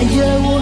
I just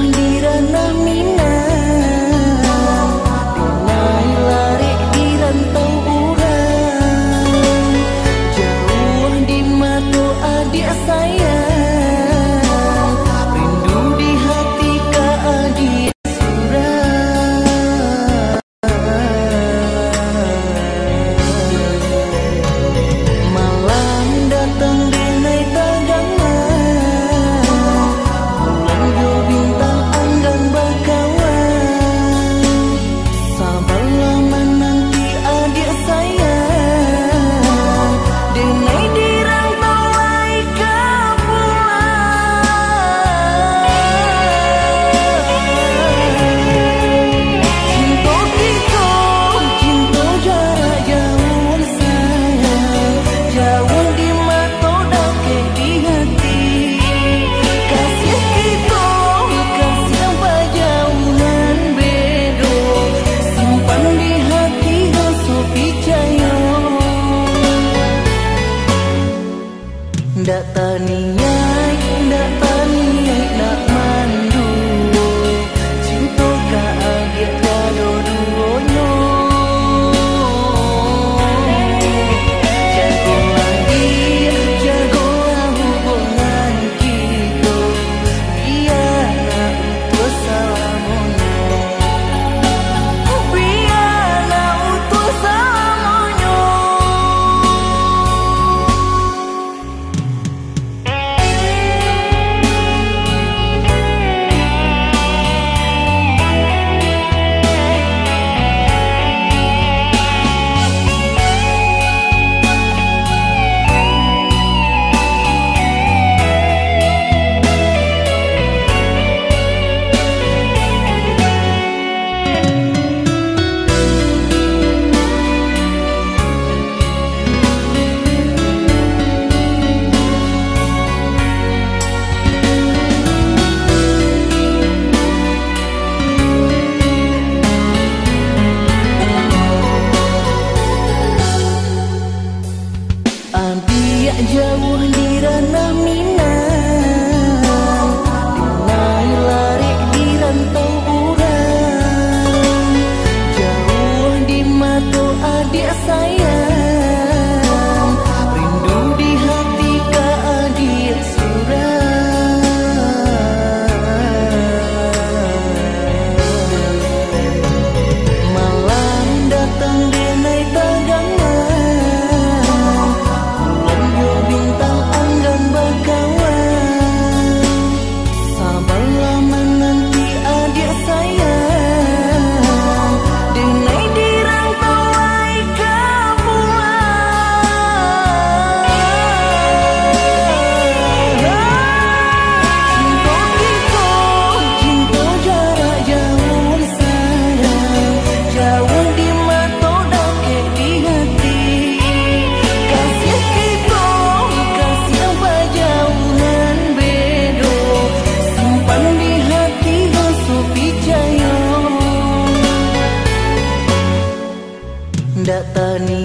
jauh di ranah minat Datani